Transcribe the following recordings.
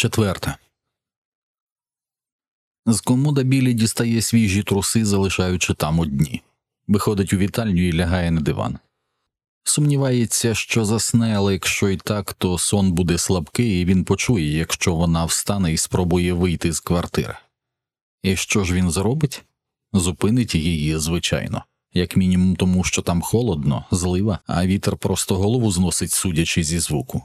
Четверте. З комода білі дістає свіжі труси, залишаючи там одні, виходить у вітальню і лягає на диван. Сумнівається, що засне, але якщо і так, то сон буде слабкий, і він почує, якщо вона встане і спробує вийти з квартири. І що ж він зробить? Зупинить її, звичайно, як мінімум тому, що там холодно, злива, а вітер просто голову зносить, судячи зі звуку.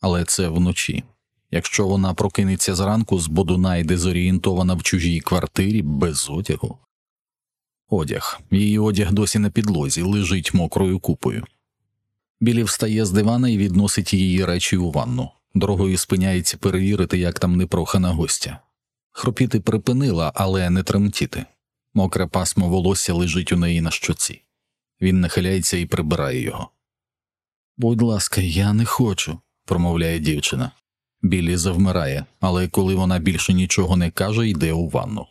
Але це вночі. Якщо вона прокинеться зранку з бодуна і дезорієнтована в чужій квартирі без одягу. Одяг. Її одяг досі на підлозі, лежить мокрою купою. Білі встає з дивана і відносить її речі у ванну. Дорогою спиняється перевірити, як там непрохана гостя. Хропіти припинила, але не тремтіти. Мокре пасмо волосся лежить у неї на щоці. Він нахиляється і прибирає його. Будь ласка, я не хочу, промовляє дівчина. Білі завмирає, але коли вона більше нічого не каже, йде у ванну.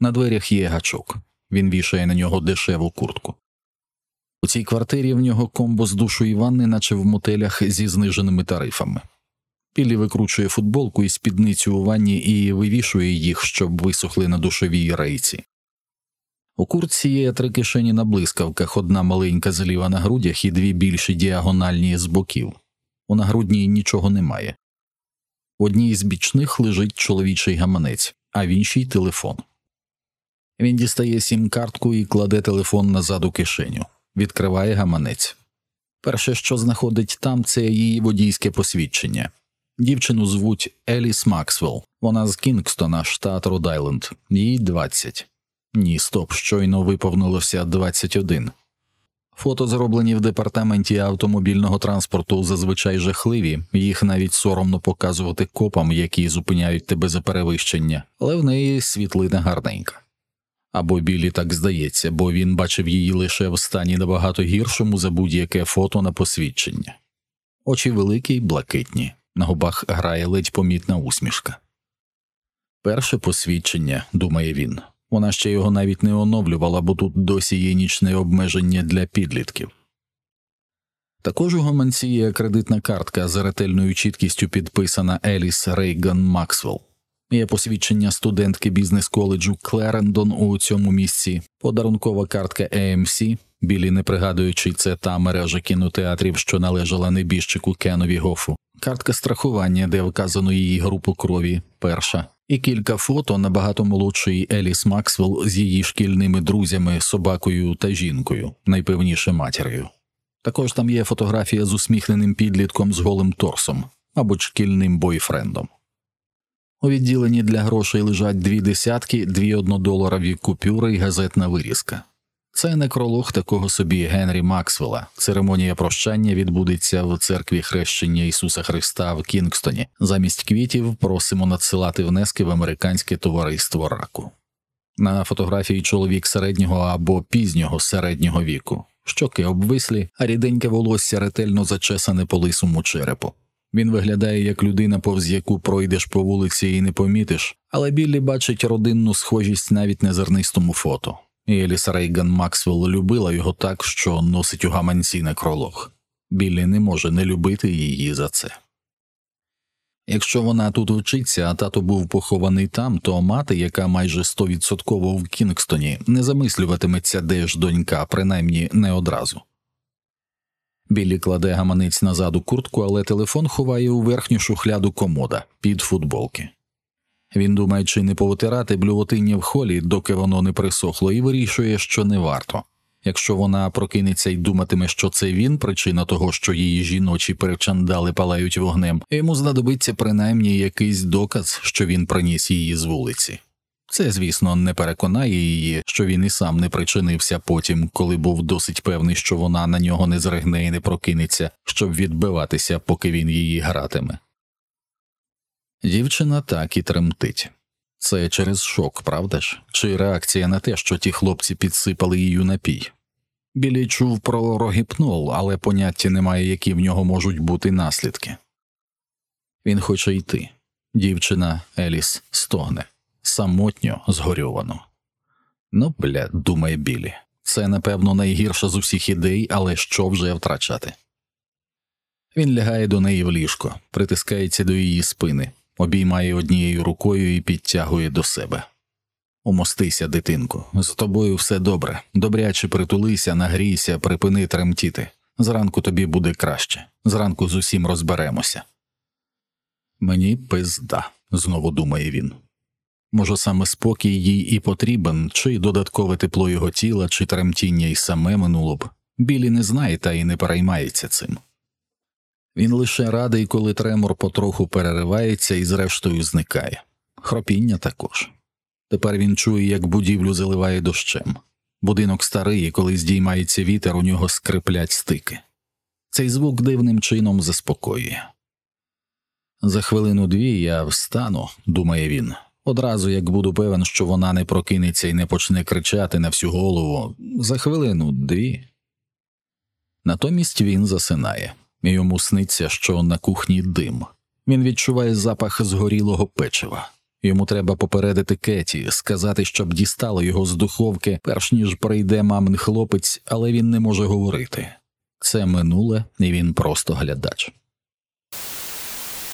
На дверях є гачок. Він вішає на нього дешеву куртку. У цій квартирі в нього комбо з душу і ванни, наче в мотелях зі зниженими тарифами. Білі викручує футболку і спідницю у ванні і вивішує їх, щоб висохли на душовій рейці. У куртці є три кишені на блискавках, одна маленька зліва на грудях і дві більші діагональні з боків. У нагрудній нічого немає. В одній з бічних лежить чоловічий гаманець, а в іншій телефон. Він дістає сім-картку і кладе телефон назад у кишеню, відкриває гаманець. Перше, що знаходить там, це її водійське посвідчення. Дівчину звуть Еліс Максвелл, вона з Кінгстона, штат Род-Айленд. їй 20. Ні, стоп, щойно виповнилося 21. Фото зроблені в департаменті автомобільного транспорту зазвичай жахливі, їх навіть соромно показувати копам, які зупиняють тебе за перевищення, але в неї світлина гарненька. Або білі так здається, бо він бачив її лише в стані набагато гіршому за будь-яке фото на посвідчення. Очі великі й блакитні, на губах грає ледь помітна усмішка. Перше посвідчення, думає він, вона ще його навіть не оновлювала, бо тут досі є нічне обмеження для підлітків. Також у гаманці є кредитна картка за ретельною чіткістю підписана Еліс Рейган Максвелл. Є посвідчення студентки бізнес коледжу Клерендон у цьому місці, подарункова картка AMC, білі не пригадуючи, це та мережа кінотеатрів, що належала небіжчику Кенові Гофу, картка страхування, де вказано її групу крові, перша, і кілька фото набагато молодшої Еліс Максвелл з її шкільними друзями, собакою та жінкою, найпевніше матір'ю. Також там є фотографія з усміхненим підлітком з голим торсом або шкільним бойфрендом. У відділенні для грошей лежать дві десятки, дві однодоларові купюри і газетна вирізка. Це некролог такого собі Генрі Максвелла. Церемонія прощання відбудеться в церкві хрещення Ісуса Христа в Кінгстоні. Замість квітів просимо надсилати внески в американське товариство раку. На фотографії чоловік середнього або пізнього середнього віку, щоки обвислі, а ріденьке волосся ретельно зачесане по лисому черепу. Він виглядає як людина, повз яку пройдеш по вулиці і не помітиш, але Біллі бачить родинну схожість навіть на зернистому фото. І Еліс Рейган Максвелл любила його так, що носить у гаманці некролог. Біллі не може не любити її за це. Якщо вона тут вчиться, а тато був похований там, то мати, яка майже стовідсотково в Кінгстоні, не замислюватиметься, де ж донька, принаймні не одразу. Біллі кладе гаманець назад у куртку, але телефон ховає у верхню шухляду комода під футболки. Він думає, чи не повитирати блювотиння в холі, доки воно не присохло, і вирішує, що не варто. Якщо вона прокинеться і думатиме, що це він причина того, що її жіночі перечандали палають вогнем, йому знадобиться принаймні якийсь доказ, що він приніс її з вулиці. Це, звісно, не переконає її, що він і сам не причинився потім, коли був досить певний, що вона на нього не зригне і не прокинеться, щоб відбиватися, поки він її гратиме. Дівчина так і тремтить. Це через шок, правда ж? Чи реакція на те, що ті хлопці підсипали її напій? Білі чув про рогіпнол, але поняття немає, які в нього можуть бути наслідки. Він хоче йти. Дівчина Еліс стогне самотньо згорьовано. Ну, бля, думає Білі, це напевно найгірша з усіх ідей, але що вже втрачати. Він лягає до неї в ліжко, притискається до її спини, обіймає однією рукою і підтягує до себе. Умостися, дитинко, з тобою все добре. Добряче притулися, нагрійся, припини тремтіти. Зранку тобі буде краще, зранку з усім розберемося. Мені пизда, знову думає він. Може, саме спокій їй і потрібен, чи додаткове тепло його тіла, чи тремтіння й саме минуло б. Білі не знає та й не переймається цим. Він лише радий, коли тремор потроху переривається і зрештою зникає. Хропіння також. Тепер він чує, як будівлю заливає дощем. Будинок старий, і коли здіймається вітер, у нього скриплять стики. Цей звук дивним чином заспокоює. За хвилину дві я встану, думає він, одразу як буду певен, що вона не прокинеться і не почне кричати на всю голову. За хвилину дві. Натомість він засинає, йому сниться, що на кухні дим. Він відчуває запах згорілого печива. Йому треба попередити Кеті, сказати, щоб дістала його з духовки, перш ніж прийде мамин хлопець, але він не може говорити. Це минуле, і він просто глядач.